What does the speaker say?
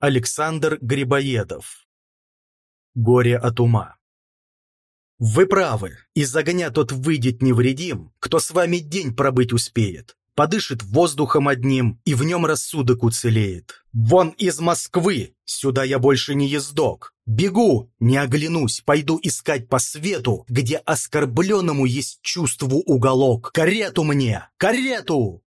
Александр Грибоедов. Горе от ума. Вы правы, из огня тот выйдет невредим, кто с вами день пробыть успеет, подышит воздухом одним, и в нем рассудок уцелеет. Вон из Москвы, сюда я больше не ездок. Бегу, не оглянусь, пойду искать по свету, где оскорбленному есть чувству уголок. Карету мне, карету!